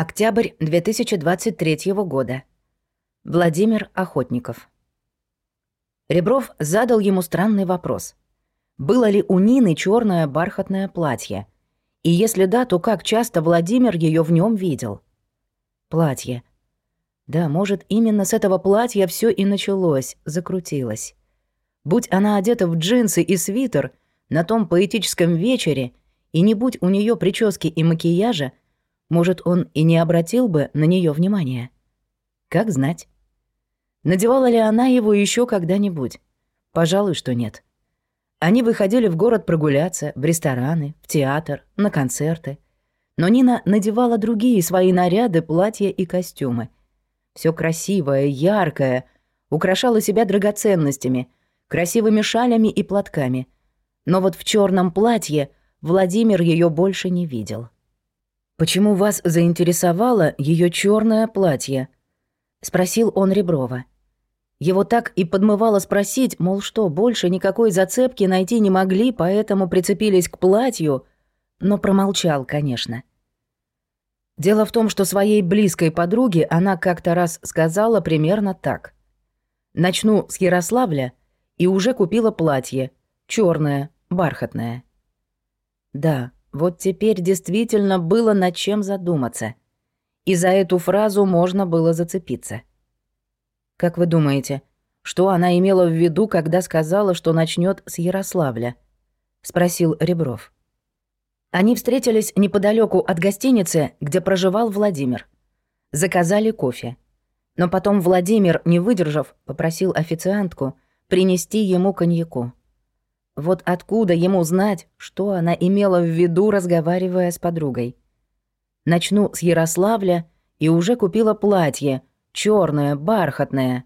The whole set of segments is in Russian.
Октябрь 2023 года. Владимир Охотников. Ребров задал ему странный вопрос. Было ли у Нины черное бархатное платье? И если да, то как часто Владимир ее в нем видел? Платье. Да, может, именно с этого платья все и началось, закрутилось. Будь она одета в джинсы и свитер на том поэтическом вечере, и не будь у нее прически и макияжа, может, он и не обратил бы на нее внимания. Как знать. Надевала ли она его еще когда-нибудь? Пожалуй, что нет. Они выходили в город прогуляться, в рестораны, в театр, на концерты. Но Нина надевала другие свои наряды, платья и костюмы. Все красивое, яркое, украшала себя драгоценностями, красивыми шалями и платками. Но вот в черном платье Владимир ее больше не видел. «Почему вас заинтересовало ее черное платье?» — спросил он Реброва. Его так и подмывало спросить, мол, что, больше никакой зацепки найти не могли, поэтому прицепились к платью, но промолчал, конечно. Дело в том, что своей близкой подруге она как-то раз сказала примерно так. «Начну с Ярославля и уже купила платье, черное, бархатное». Да, вот теперь действительно было над чем задуматься. И за эту фразу можно было зацепиться. Как вы думаете, что она имела в виду, когда сказала, что начнет с Ярославля? спросил Ребров. Они встретились неподалеку от гостиницы, где проживал Владимир. Заказали кофе. Но потом Владимир, не выдержав, попросил официантку принести ему коньяку. Вот откуда ему знать, что она имела в виду, разговаривая с подругой? Начну с Ярославля и уже купила платье, черное, бархатное.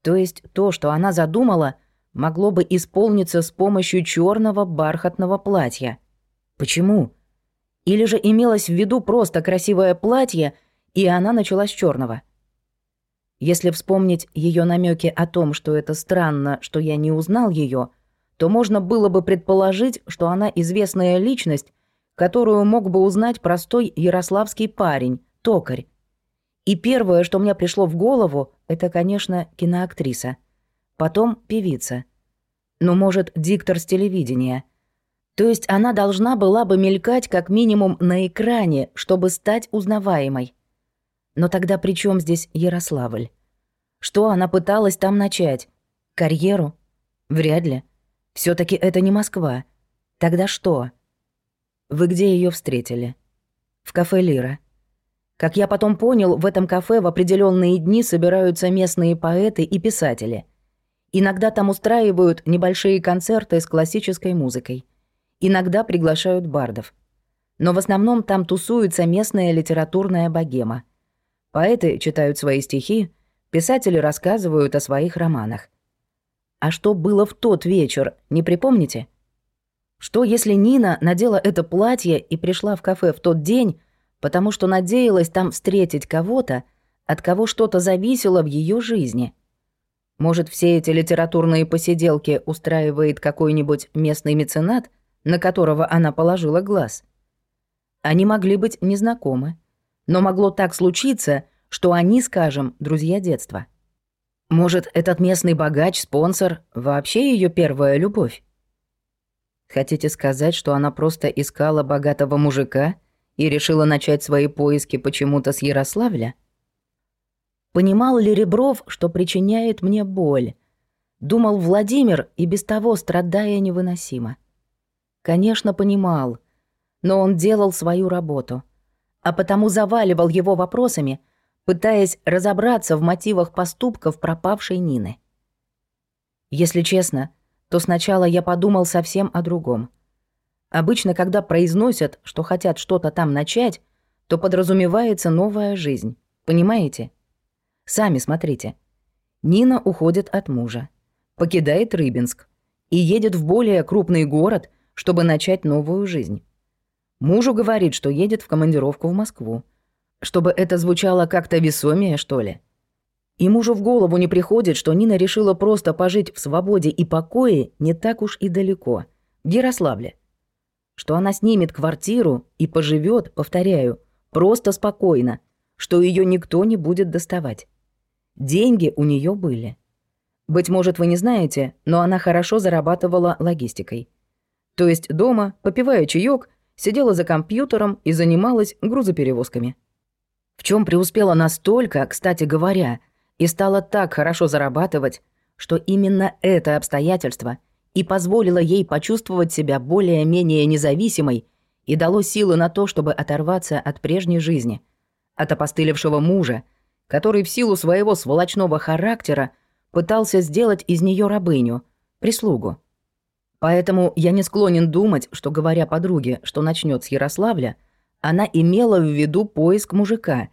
То есть то, что она задумала, могло бы исполниться с помощью черного бархатного платья. Почему? Или же имелось в виду просто красивое платье, и она начала с черного? Если вспомнить ее намеки о том, что это странно, что я не узнал ее, то можно было бы предположить, что она известная личность, которую мог бы узнать простой ярославский парень, токарь, и первое, что мне пришло в голову, это, конечно, киноактриса. Потом певица. Ну, может, диктор с телевидения. То есть она должна была бы мелькать как минимум на экране, чтобы стать узнаваемой. Но тогда при чем здесь Ярославль? Что она пыталась там начать? Карьеру? Вряд ли. Все таки это не Москва. Тогда что? Вы где ее встретили? В кафе «Лира». Как я потом понял, в этом кафе в определенные дни собираются местные поэты и писатели. Иногда там устраивают небольшие концерты с классической музыкой. Иногда приглашают бардов. Но в основном там тусуется местная литературная богема. Поэты читают свои стихи, писатели рассказывают о своих романах. А что было в тот вечер, не припомните? Что если Нина надела это платье и пришла в кафе в тот день, потому что надеялась там встретить кого-то, от кого что-то зависело в ее жизни. Может, все эти литературные посиделки устраивает какой-нибудь местный меценат, на которого она положила глаз. Они могли быть незнакомы, но могло так случиться, что они, скажем, друзья детства. Может, этот местный богач, спонсор, вообще ее первая любовь? Хотите сказать, что она просто искала богатого мужика — и решила начать свои поиски почему-то с Ярославля? Понимал ли Ребров, что причиняет мне боль? Думал Владимир, и без того страдая невыносимо. Конечно, понимал, но он делал свою работу, а потому заваливал его вопросами, пытаясь разобраться в мотивах поступков пропавшей Нины. Если честно, то сначала я подумал совсем о другом — Обычно, когда произносят, что хотят что-то там начать, то подразумевается новая жизнь. Понимаете? Сами смотрите. Нина уходит от мужа, покидает Рыбинск и едет в более крупный город, чтобы начать новую жизнь. Мужу говорит, что едет в командировку в Москву. Чтобы это звучало как-то весомее, что ли. И мужу в голову не приходит, что Нина решила просто пожить в свободе и покое не так уж и далеко, в Ярославле что она снимет квартиру и поживет, повторяю, Просто спокойно, что ее никто не будет доставать. Деньги у нее были. Быть может, вы не знаете, но она хорошо зарабатывала логистикой. То есть дома, попивая чаек, сидела за компьютером и занималась грузоперевозками. В чем преуспела настолько, кстати говоря, и стала так хорошо зарабатывать, что именно это обстоятельство и позволило ей почувствовать себя более-менее независимой и дало силы на то, чтобы оторваться от прежней жизни, от опостылевшего мужа, который в силу своего сволочного характера пытался сделать из нее рабыню, прислугу. Поэтому я не склонен думать, что, говоря подруге, что начнет с Ярославля, она имела в виду поиск мужика,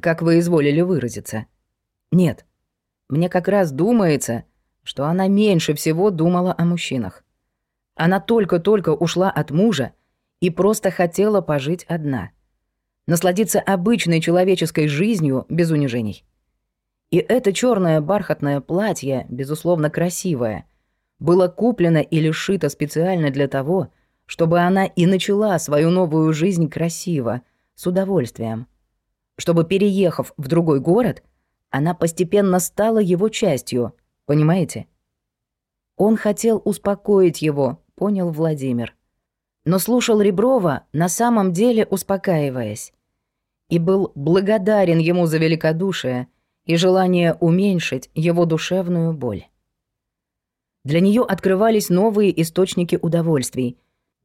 как вы изволили выразиться. Нет, мне как раз думается, что она меньше всего думала о мужчинах. Она только-только ушла от мужа и просто хотела пожить одна. Насладиться обычной человеческой жизнью без унижений. И это черное бархатное платье, безусловно красивое, было куплено или шито специально для того, чтобы она и начала свою новую жизнь красиво, с удовольствием. Чтобы, переехав в другой город, она постепенно стала его частью, понимаете? Он хотел успокоить его, понял Владимир. Но слушал Реброва, на самом деле успокаиваясь. И был благодарен ему за великодушие и желание уменьшить его душевную боль. Для нее открывались новые источники удовольствий.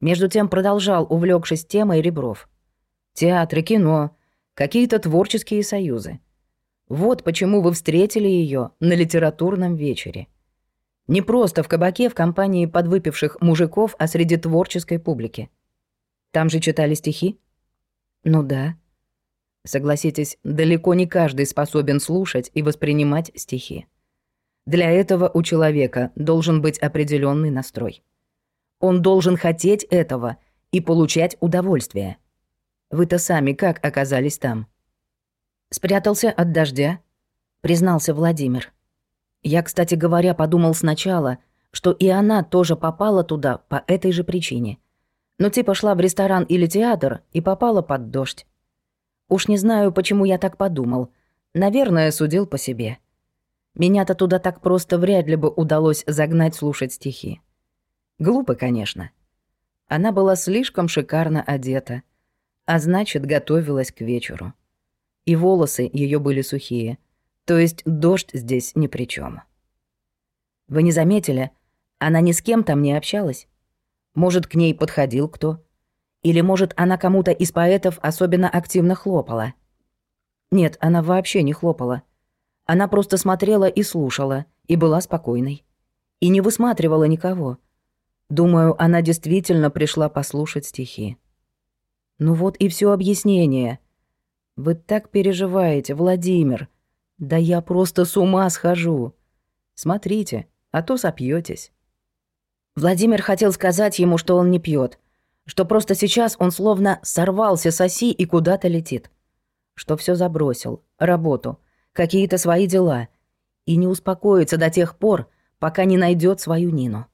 Между тем продолжал, увлекшись темой Ребров. Театры, кино, какие-то творческие союзы. Вот почему вы встретили ее на литературном вечере. Не просто в кабаке в компании подвыпивших мужиков, а среди творческой публики. Там же читали стихи? Ну да. Согласитесь, далеко не каждый способен слушать и воспринимать стихи. Для этого у человека должен быть определенный настрой. Он должен хотеть этого и получать удовольствие. Вы-то сами как оказались там? Спрятался от дождя, признался Владимир. Я, кстати говоря, подумал сначала, что и она тоже попала туда по этой же причине. Но типа шла в ресторан или театр и попала под дождь. Уж не знаю, почему я так подумал. Наверное, судил по себе. Меня-то туда так просто вряд ли бы удалось загнать слушать стихи. Глупо, конечно. Она была слишком шикарно одета, а значит, готовилась к вечеру. И волосы ее были сухие — то есть дождь здесь ни при чем. Вы не заметили, она ни с кем там не общалась? Может, к ней подходил кто? Или, может, она кому-то из поэтов особенно активно хлопала? Нет, она вообще не хлопала. Она просто смотрела и слушала, и была спокойной. И не высматривала никого. Думаю, она действительно пришла послушать стихи. Ну вот и все объяснение. Вы так переживаете, Владимир, да я просто с ума схожу. Смотрите, а то сопьетесь. Владимир хотел сказать ему, что он не пьет, что просто сейчас он словно сорвался с оси и куда-то летит, что все забросил, работу, какие-то свои дела, и не успокоится до тех пор, пока не найдет свою Нину.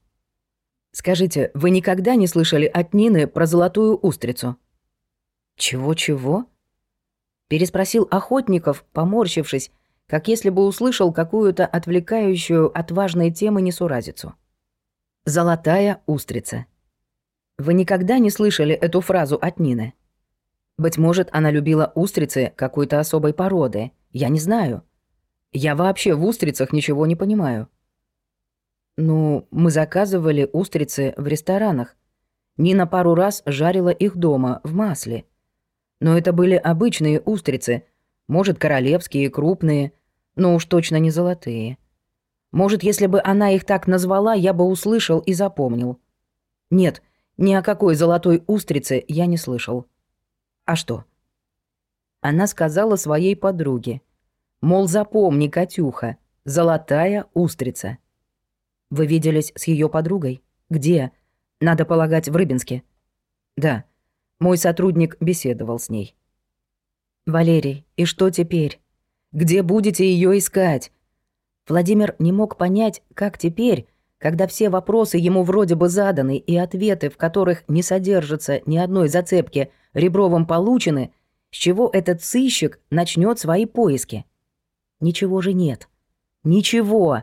Скажите, вы никогда не слышали от Нины про золотую устрицу? Чего-чего? Переспросил Охотников, поморщившись как если бы услышал какую-то отвлекающую от важной темы несуразицу. «Золотая устрица». Вы никогда не слышали эту фразу от Нины? Быть может, она любила устрицы какой-то особой породы. Я не знаю. Я вообще в устрицах ничего не понимаю. Ну, мы заказывали устрицы в ресторанах. Нина пару раз жарила их дома, в масле. Но это были обычные устрицы, может, королевские, крупные, но уж точно не золотые. Может, если бы она их так назвала, я бы услышал и запомнил. Нет, ни о какой золотой устрице я не слышал. А что? Она сказала своей подруге. Мол, запомни, Катюха, золотая устрица. Вы виделись с ее подругой? Где? Надо полагать, в Рыбинске. Да, мой сотрудник беседовал с ней. Валерий, и что теперь? Где будете ее искать?» Владимир не мог понять, как теперь, когда все вопросы ему вроде бы заданы и ответы, в которых не содержится ни одной зацепки, Ребровым получены, С чего этот сыщик начнет свои поиски? Ничего же нет. Ничего.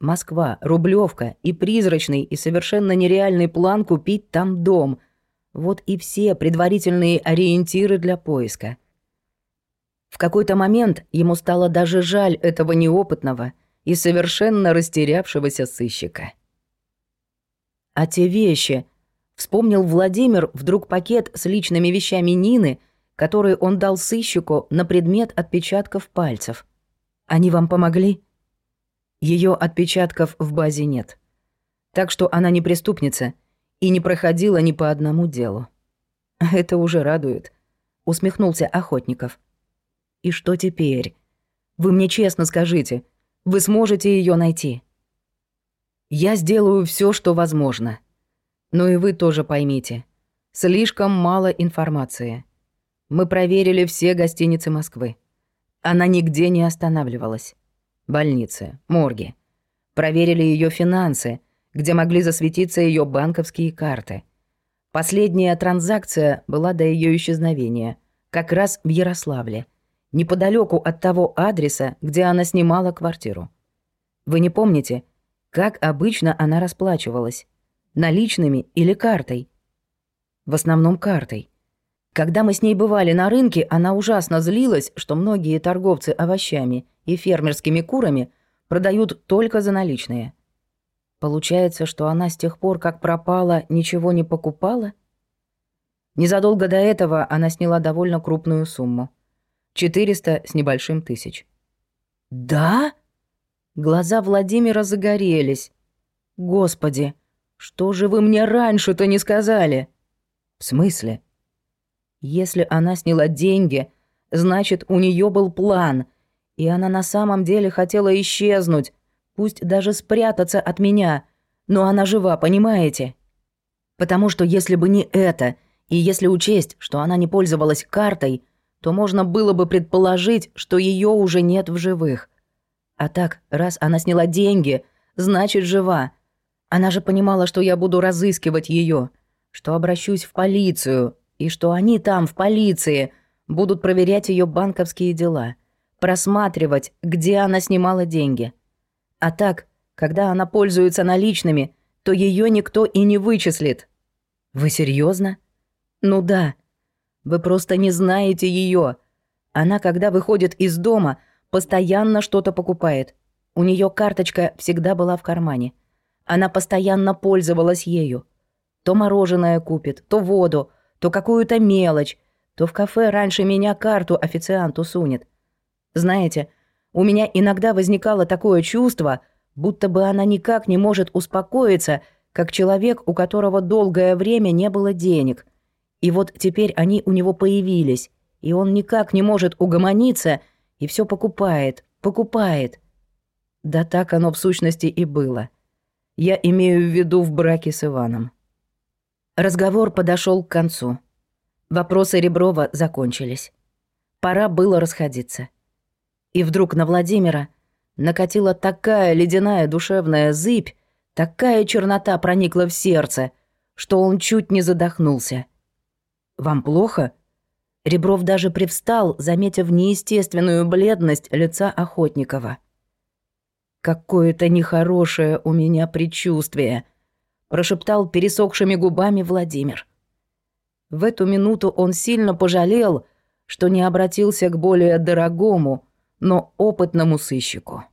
Москва, Рублевка и призрачный и совершенно нереальный план купить там дом. Вот и все предварительные ориентиры для поиска. В какой-то момент ему стало даже жаль этого неопытного и совершенно растерявшегося сыщика. А те вещи, вспомнил Владимир вдруг пакет с личными вещами Нины, которые он дал сыщику на предмет отпечатков пальцев. Они вам помогли? Ее отпечатков в базе нет. Так что она не преступница и не проходила ни по одному делу. Это уже радует, усмехнулся Охотников. И что теперь? Вы мне честно скажите, вы сможете ее найти? Я сделаю все, что возможно. Но и вы тоже поймите. Слишком мало информации. Мы проверили все гостиницы Москвы. Она нигде не останавливалась. Больницы, морги. Проверили ее финансы, где могли засветиться ее банковские карты. Последняя транзакция была до ее исчезновения, как раз в Ярославле, неподалеку от того адреса, где она снимала квартиру. Вы не помните, как обычно она расплачивалась? Наличными или картой? В основном картой. Когда мы с ней бывали на рынке, она ужасно злилась, что многие торговцы овощами и фермерскими курами продают только за наличные. Получается, что она с тех пор, как пропала, ничего не покупала? Незадолго до этого она сняла довольно крупную сумму. 400 с небольшим тысяч. «Да?» Глаза Владимира загорелись. «Господи, что же вы мне раньше-то не сказали?» «В смысле?» «Если она сняла деньги, значит, у нее был план, и она на самом деле хотела исчезнуть, пусть даже спрятаться от меня, но она жива, понимаете? Потому что если бы не это, и если учесть, что она не пользовалась картой, то можно было бы предположить, что ее уже нет в живых». А так, раз она сняла деньги, значит, жива. Она же понимала, что я буду разыскивать ее, что обращусь в полицию, и что они там, в полиции, будут проверять ее банковские дела, просматривать, где она снимала деньги. А так, когда она пользуется наличными, то ее никто и не вычислит. Вы серьезно? Ну да. Вы просто не знаете ее. Она, когда выходит из дома, постоянно что-то покупает. У нее карточка всегда была в кармане. Она постоянно пользовалась ею. То мороженое купит, то воду, то какую-то мелочь, то в кафе раньше меня карту официанту сунет. Знаете, у меня иногда возникало такое чувство, будто бы она никак не может успокоиться, как человек, у которого долгое время не было денег. И вот теперь они у него появились, и он никак не может угомониться — и все покупает, покупает. Да так оно в сущности и было. Я имею в виду в браке с Иваном. Разговор подошел к концу. Вопросы Реброва закончились. Пора было расходиться. И вдруг на Владимира накатила такая ледяная душевная зыбь, такая чернота проникла в сердце, что он чуть не задохнулся. «Вам плохо?» Ребров даже привстал, заметив неестественную бледность лица Охотникова. «Какое-то нехорошее у меня предчувствие», — прошептал пересохшими губами Владимир. В эту минуту он сильно пожалел, что не обратился к более дорогому, но опытному сыщику.